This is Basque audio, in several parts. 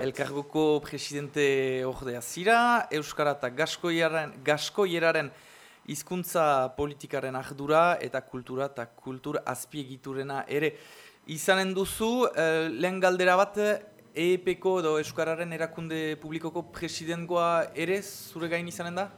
elkargoko presidente ordea zira, Euskara eta Gaskoieraren hizkuntza politikaren ardura eta kultura eta kultur azpiegiturena ere izanen duzu, eh, lehen galdera bat, EEPko edo Euskararen erakunde publikoko presidengoa ere zure gain izanen da?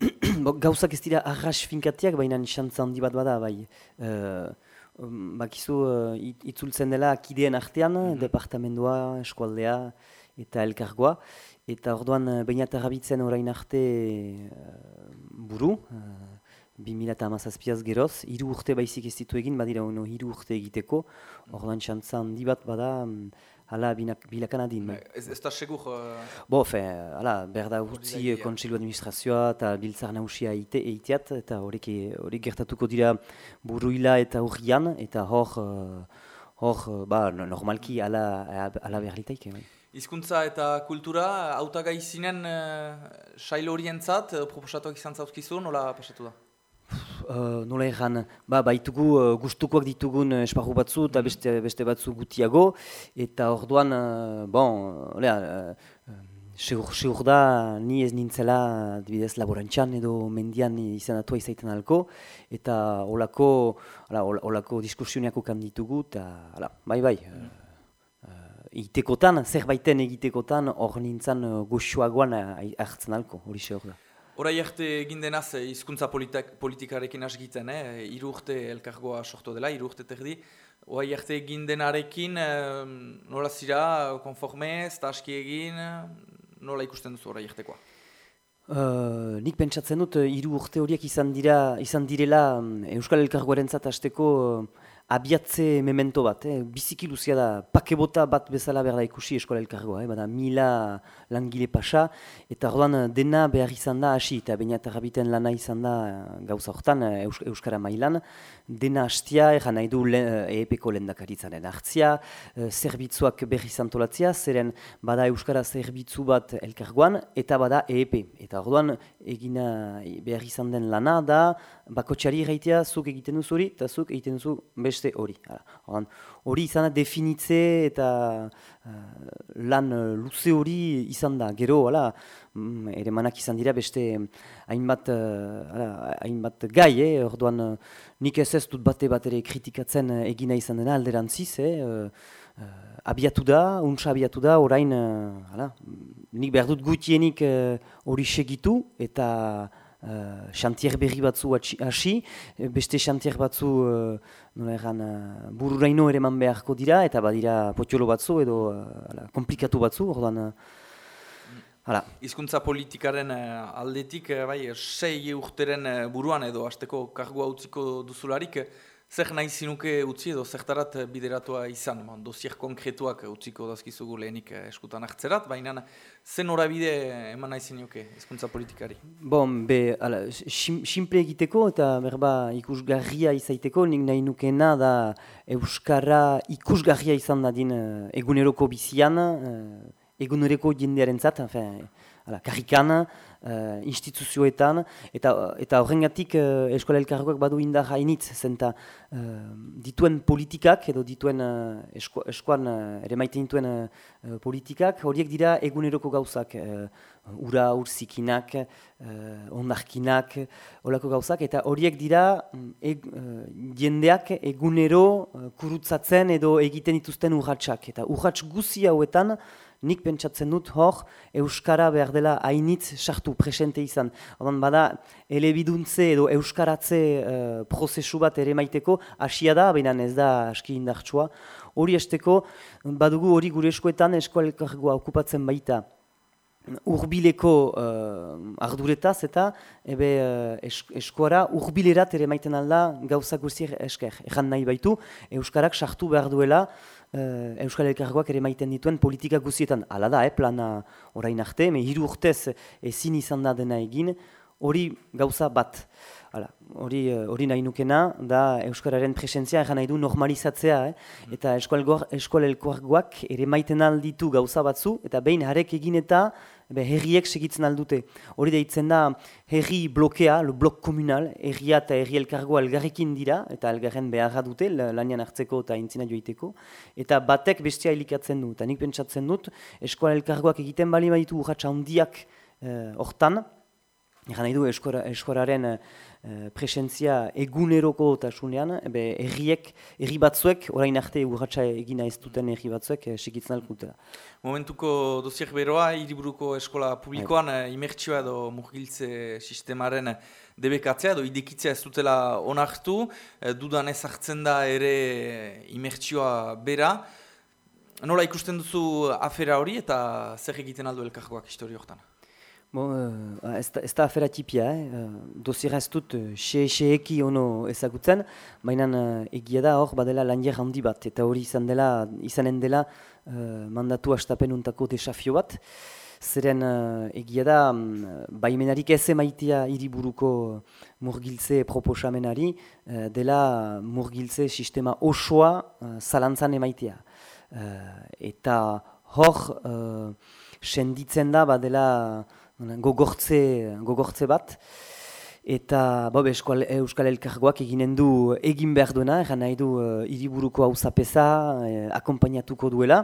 Gauzak ez dira arras finkatiak, baina xantza handi bat bada, bai. Uh, bakizu, uh, itzultzen dela kideen artean, mm departamendua, eskualdea eta elkargoa. Eta orduan, uh, baina eta orain arte uh, buru, uh, 2008 geroz, hiru urte baizik ez ditu egin, badira ono hiru urte egiteko, orduan xantza handi bat bada, um, Hala, bilakan adin. Bai. Ez, ez da segur... Uh... Bo, fe, hala, berda urtzi kontsilu administrazioa eta biltzar nausia eite, eiteat, eta horiek gertatuko dira buruila eta urrian, eta hor, uh, hor, ba, normalki ala, ala behar litaik. Bai. Hizkuntza eta kultura, autagai zinen uh, sail horientzat, proposatuak izan zauzkizu, nola pasatu da? Uh, nola erran, ba, baitugu uh, gustukoak ditugun uh, esparru batzu eta beste, beste batzu gutiago. Eta orduan, uh, bon, olea, uh, seur, da ni ez nintzela dibidez laborantxan edo mendian izan atua izaiten alko eta olako, olako diskursioniako kan ditugu eta bai bai, uh, itekotan, zerbaiten egitekotan hor nintzen uh, goxoagoan hartzen alko, hori seur da. Horai arte egin denaz eh, hizkuntza politikarekin asgiten, eh? iru urte elkargoa sortu dela, iru urte terdi. Horai arte egin denarekin, eh, nola zira, konformez, eta egin, nola ikusten duzu horai artekoa? Uh, nik pentsatzen dut, hiru urte horiek izan dira izan direla mm, Euskal Elkargoaren zat azteko abiatze memento bat, eh? biziki luzia da, pakebota bat bezala behar da ikusi eskola elkargoa, eh? bada mila langile pasa, eta orduan dena behar izan da hasi, eta baina eta lana izan da gauza horretan Euskara mailan, dena hastia, egan nahi du EEP-ko lendakaritzaren hartzia, e, zerbitzuak berri zantolatzia, zeren bada Euskara zerbitzu bat elkargoan, eta bada EEP. Eta orduan egina behar izan den lana da, bakotxari egaitea zuk egiten duzu hori, eta zuk egiten duzu beste hori. Hori izan da definitze eta uh, lan luze hori izan da. Gero, hala, mm, ere manak izan dira beste hainbat, uh, hainbat gai, eh? orduan nik ez ez dut bate bat ere kritikatzen egina izan dena alderantziz, eh? uh, abiatu da, untsa abiatu da, orain, uh, nik behar dut gutienik hori segitu eta xantier uh, berri batzu hasi, beste xantier batzu uh, nola egan, uh, bururaino ere man beharko dira, eta badira potiolo batzu edo uh, komplikatu batzu, orduan... Hala. Hizkuntza politikaren aldetik, bai, sei urteren buruan edo hasteko kargua utziko duzularik, zer nahi zinuke utzi edo zertarat bideratua izan, man, dosier konkretuak utziko dazkizugu lehenik eh, eskutan hartzerat, baina zen horabide eman nahi zinuke hizkuntza politikari? Bon, be, ala, simple egiteko eta berba ikusgarria izaiteko, nik nahi nukena da Euskara ikusgarria izan dadin uh, eguneroko bizian, uh, eguneroko jendearen zat, ala, karrikan, uh, instituzioetan, eta eta horrengatik uh, eskola elkargoak badu indar hainitz, zenta uh, dituen politikak, edo dituen uh, esko, eskoan uh, ere maite dituen uh, politikak, horiek dira eguneroko gauzak, uh, ura, urzikinak, uh, ondarkinak, olako gauzak, eta horiek dira e, uh, jendeak egunero uh, kurutzatzen edo egiten dituzten urratsak, eta urrats guzi hauetan, nik pentsatzen dut hor Euskara behar dela hainitz sartu presente izan. Odan bada, elebiduntze edo Euskaratze uh, prozesu bat ere maiteko, hasia da, baina ez da aski indartsua. Hori esteko, badugu hori gure eskoetan eskoalkargoa okupatzen baita urbileko uh, arduretaz eta ebe uh, eskuara urbilerat ere maiten alda gauza guztiak esker. Ejan nahi baitu, Euskarak sartu behar duela uh, Euskal Elkargoak ere maiten dituen politika guztietan. Hala da, eh, plana orain arte, me hiru urtez ezin izan da dena egin, hori gauza bat. Hala, hori eh, hori nahi nukena da Euskararen presentzia egan nahi du normalizatzea, eh? eta eskualelkoargoak ere maiten alditu gauza batzu, eta behin harek egin eta be, herriek segitzen aldute. Hori deitzen da herri blokea, lo blok komunal, herria eta herri elkargoa elgarrekin dira, eta elgarren beharra dute, lanian hartzeko eta intzina joiteko, eta batek bestia elikatzen du, eta nik pentsatzen dut, eskual elkargoak egiten bali baditu urratxa handiak eh, hortan, Egan nahi du eskoraren Eh, presentzia eguneroko tasunean, erriek, erri batzuek, orain arte urratxa egina ez duten erri batzuek, eh, segitzen alkutela. Momentuko doziak beroa, hiriburuko eskola publikoan, eh, imertsioa edo murgiltze sistemaren debekatzea edo idekitzea ez dutela onartu, eh, dudan ez hartzen da ere imertsioa bera. Nola ikusten duzu afera hori eta zer egiten aldo elkargoak histori horretan? Bon, uh, ez, da afera tipia, eh? uh, dozira ez dut xe-xe-eki ono ezagutzen, baina uh, egia da hor badela lanier handi bat, eta hori izan dela, izanen dela uh, mandatu astapen desafio bat. Zeren uh, egia da, um, baimenarik ez emaitia hiriburuko murgiltze proposamenari, uh, dela murgiltze sistema osoa uh, zalantzan emaitia. Uh, eta hor, uh, senditzen da badela gogortze, gogortze bat. Eta bobe, eskual, Euskal Elkargoak eginen du egin behar duena, egan nahi du uh, iriburuko hau zapesa, uh, akompainatuko duela,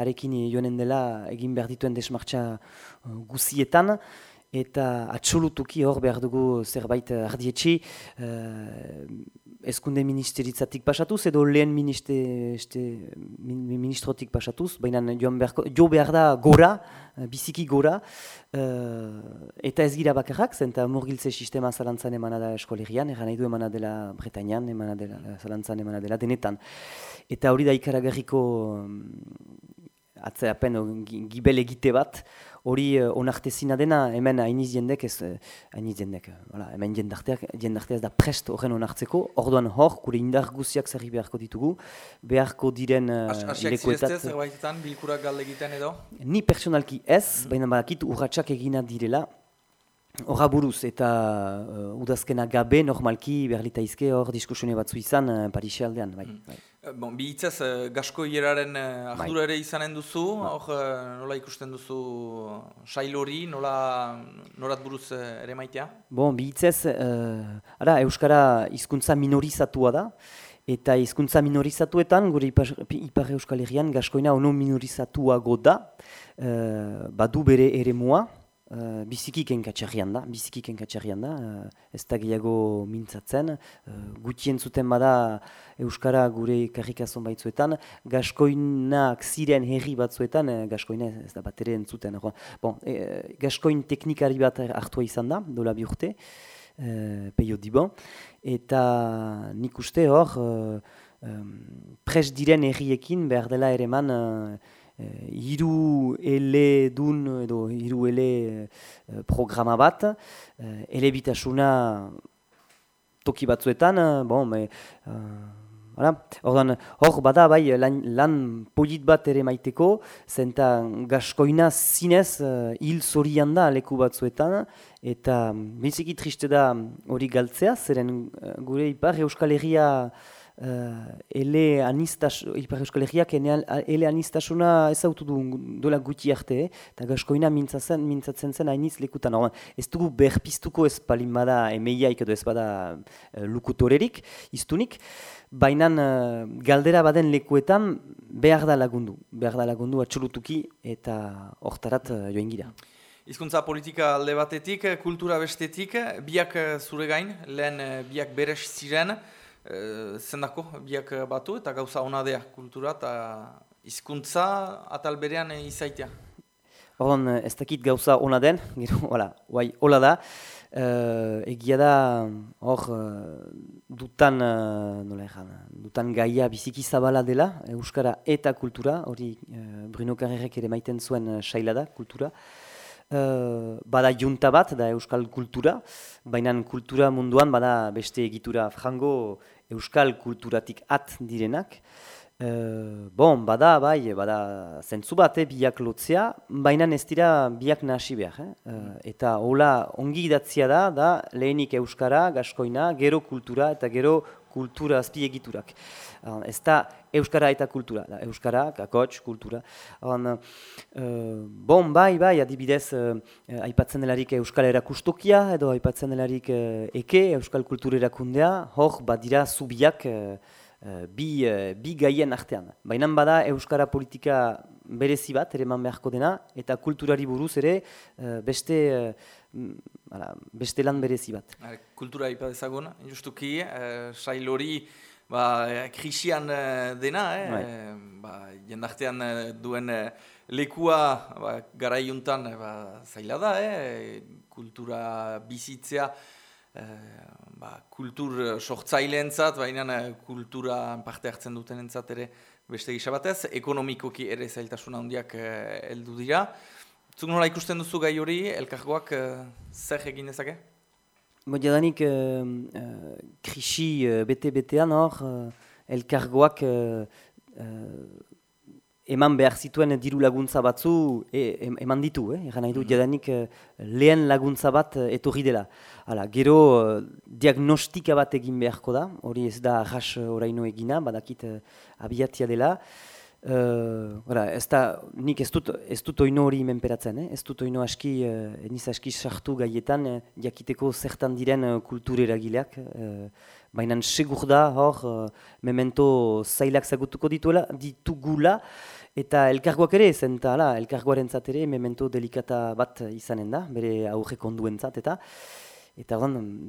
arekin joanen dela egin behar dituen desmartza uh, guzietan, eta atxolutuki hor behar dugu zerbait ardietxi, ezkunde ministeritzatik pasatuz edo lehen ministe, este, ministrotik pasatuz, baina jo behar da gora, eh, biziki gora, uh, eta ez gira bakarrak, zenta murgiltze sistema zalantzan emana da eskolerian, eran nahi du emana dela Bretañan, emana dela zalantzan emana dela denetan. Eta hori da ikaragarriko atzeapen gibel egite bat, hori uh, onartezina dena hemen hainiz jendek ez, uh, hainiz jendek, uh, hemen jendarteak, jendartea ez da prest horren onartzeko, orduan hor, kure indar guziak zerri beharko ditugu, beharko diren uh, lekuetat... Asiak zerbaitetan, bilkurak galde egiten edo? Ni personalki ez, mm baina badakit urratxak egina direla, Horra buruz eta uh, udazkena gabe normalki berlitaizke hor diskusione batzu izan uh, Parisi aldean. Bai, mm. bai. Eh, bon, bi hitzaz, uh, gasko hieraren uh, ardura ere izanen duzu, bai. hor uh, nola ikusten duzu sail hori, nola norat buruz uh, ere maitea? Bon, bi hitzaz, uh, ara, Euskara hizkuntza minorizatua da, eta hizkuntza minorizatuetan, gure Ipar, Ipar Euskal Herrian, gaskoina ono minorizatuago da, uh, badu bere ere Uh, biziki kenkatxerrian da, biziki kenkatxerrian da, uh, ez da gehiago mintzatzen, uh, gutien zuten bada Euskara gure karrikazon baitzuetan, gaskoinak ziren herri batzuetan, uh, gaskoina ez da bat ere entzuten. Bon, gaskoin teknikari bat hartua izan da, dola bi urte, uh, peio dibon, eta nik uste hor, uh, um, pres diren herriekin behar dela ere man, uh, hiru ele dun edo hiru ele uh, programa bat, uh, ele bitasuna toki batzuetan, uh, bon, me, uh, Ordan, hor bada bai lan, lan polit bat ere maiteko, zenta gaskoina zinez uh, hil zorian da leku batzuetan, eta biziki triste da hori galtzea, zeren gure ipar Euskal Herria uh, ele anistas, Ipar Euskal Herriak ele anistasuna ezautu du dola guti arte, eh? eta gaskoina mintzatzen, mintzatzen zen hainiz lekutan. Or, ez dugu berpiztuko ez palin bada emeiaik edo ez bada uh, lukutorerik, iztunik, baina uh, galdera baden lekuetan behar da lagundu, behar da lagundu atxolutuki eta hortarat uh, joen gira. Hizkuntza politika alde batetik, kultura bestetik, biak zure gain, lehen biak beres ziren, e, zendako biak batu eta gauza onadea kultura eta hizkuntza atal berean izaitea. Horren ez dakit gauza ona den, gero, hola, guai, hola da. Uh, egia da, hor, dutan, nola egan, dutan gaia biziki zabala dela, Euskara eta kultura, hori uh, Bruno Carrerek ere maiten zuen saila da, kultura. Uh, bada junta bat, da Euskal kultura, baina kultura munduan bada beste egitura frango, euskal kulturatik at direnak. bon, bada, bai, bada, zentzu bat, eh, biak lotzea, baina ez dira biak nahasi behar. Eh? eta hola, ongi idatzia da, da, lehenik euskara, gaskoina, gero kultura eta gero kultura azpiegiturak. Uh, ez da euskara eta kultura, da, euskara, kakotx, kultura. Uh, bon, bai, bai, adibidez, uh, aipatzen delarik euskal erakustokia, edo aipatzen delarik uh, eke, euskal kultura erakundea, hor, badira zubiak, Eh, bi, uh, bi gaien artean. Baina bada Euskara politika berezi bat, ere man beharko dena, eta kulturari buruz ere uh, beste, uh, beste lan berezi bat. Kultura ipadezagun, justuki, uh, sail hori ba, krisian dena, eh? Bai. ba, jendartean duen lekua ba, gara iuntan ba, zaila da, eh? kultura bizitzea, ba, kultur eh, sortzaileentzat, baina eh, kultura parte hartzen duten entzat ere beste gisa batez, ekonomikoki ere zailtasuna handiak heldu dira. Zuk nola ikusten duzu gai hori, elkargoak zer egin dezake? Bo, jadanik, krisi bete-betean hor, elkargoak eman behar zituen diru laguntza batzu e, eman ditu, eh? egan nahi du, mm jadanik eh, lehen laguntza bat eh, etorri dela. Hala, gero uh, diagnostika bat egin beharko da, hori ez da ras oraino egina, badakit abiatia dela. Uh, ora, ez da, nik ez dut, ez dut oino hori menperatzen, eh? ez dut oino aski, uh, eniz aski sartu gaietan, uh, jakiteko zertan diren uh, kultureragileak. Uh, Baina segur da, hor, uh, memento zailak zagutuko dituela, ditugula, eta elkargoak ere, zenta, elkargoaren ere, memento delikata bat izanen da, bere aurre konduen zat, eta eta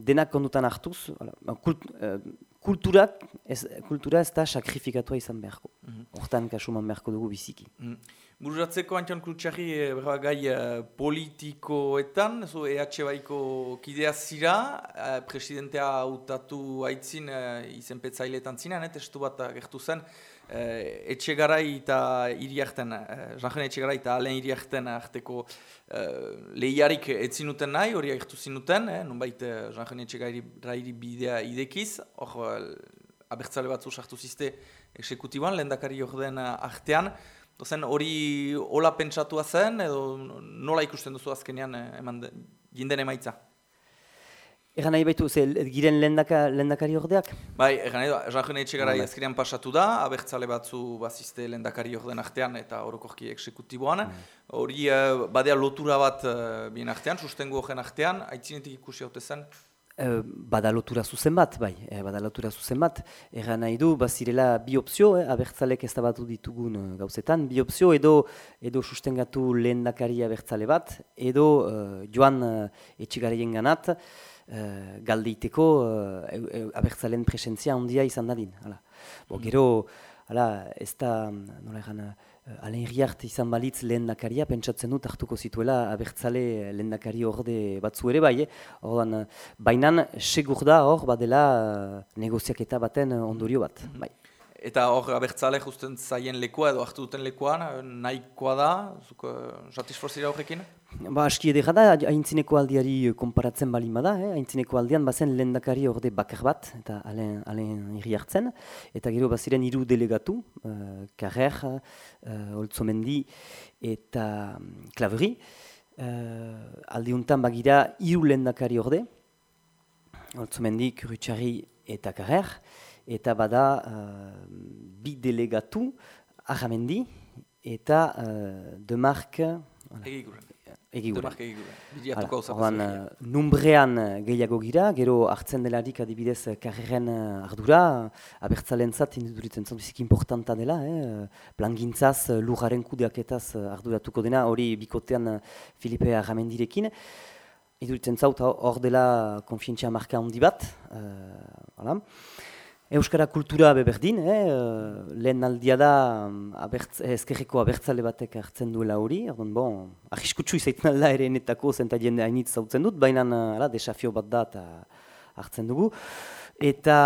denak kondutan hartuz, ala, kult, uh, kulturak, ez, kultura ez da sakrifikatua izan beharko. Mhm. Hortan mm -hmm. kasuman beharko dugu biziki. Mm Bururatzeko Antion Krutxarri eh, gai uh, politikoetan, zo EH baiko kidea zira, uh, presidentea hautatu haitzin uh, izenpetzaileetan zinean, testu bat gertu zen, uh, etxegarai eta iriakten, uh, etxegarai eta alen iriakten arteko uh, lehiarik etzinuten nahi, hori agertu zinuten, eh, nonbait uh, Janjene etxegarai bidea idekiz, hor uh, abertzale batzu sartu ziste eksekutiban, lehendakari hor den artean, Dozen hori hola pentsatua zen edo nola ikusten duzu azkenean eh, eman de, jinden emaitza? Egan nahi baitu, ze giren lendaka, lendakari ordeak? Bai, egan nahi du, esan etxe gara ezkenean pasatu da, abertzale batzu bazizte lendakari orden artean eta orokorki eksekutiboan. Mm. Hori mm. badea lotura bat uh, bien artean, sustengu horren artean, aitzinetik ikusi haute zen, Eh, badalotura zuzen bat, bai, e, badalotura zuzen bat, erran nahi du, bazirela bi opzio, eh, abertzalek ez batu ditugun uh, gauzetan, bi opzio edo, edo sustengatu lehen dakari abertzale bat, edo joan uh, etxigareien ganat, uh, galdeiteko uh, abertzalen presentzia ondia izan dadin. Hala. Bo, gero, hala, ez da, nola erran, Uh, Alain Riart izan balitz lehen dakaria, pentsatzen dut hartuko zituela abertzale lehen dakari orde batzu ere bai, eh? bainan segur da hor badela uh, negoziaketa baten ondorio bat. Mhm. Bai. Eta hor abertzale justen zaien lekua edo hartu duten lekuan, nahikoa da, zuko satisfazira horrekin? Ba, aski edera da, haintzineko aldiari konparatzen bali da, eh? haintzineko aldian bazen lendakari orde bakar bat, eta alen, alen irri hartzen, eta gero baziren hiru delegatu, uh, Carrer, uh, Oltzomendi eta Klaveri, uh, aldiuntan bagira hiru lendakari orde, Oltzomendi, Kurutxarri eta Carrer, eta bada uh, bi delegatu ahamendi eta uh, demark egiguren. Horan, uh, numbrean gehiago gira, gero hartzen delarik adibidez karreren ardura, abertzalen zat, induritzen zan bizik importanta dela, eh? plangintzaz, lujaren kudeaketaz arduratuko dena, hori bikotean Filipe Aramendirekin. Iduritzen zaut hor dela konfientzia marka handi bat, uh, Euskara kultura beberdin, eh? lehen aldia da abertz, ezkerreko abertzale batek hartzen duela hori, erdon, bon, ahiskutsu izaiten alda ere enetako zenta jende hainitz zautzen dut, baina ala, desafio bat da eta hartzen dugu. Eta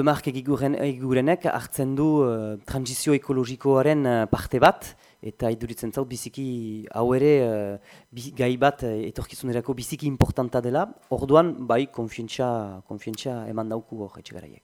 demark egigurenek hartzen du uh, transizio ekologikoaren parte bat, eta iduritzen zaut biziki hau ere uh, gai bat uh, etorkizunerako biziki importanta dela, orduan bai konfientza eman dauku hor etxegaraiek.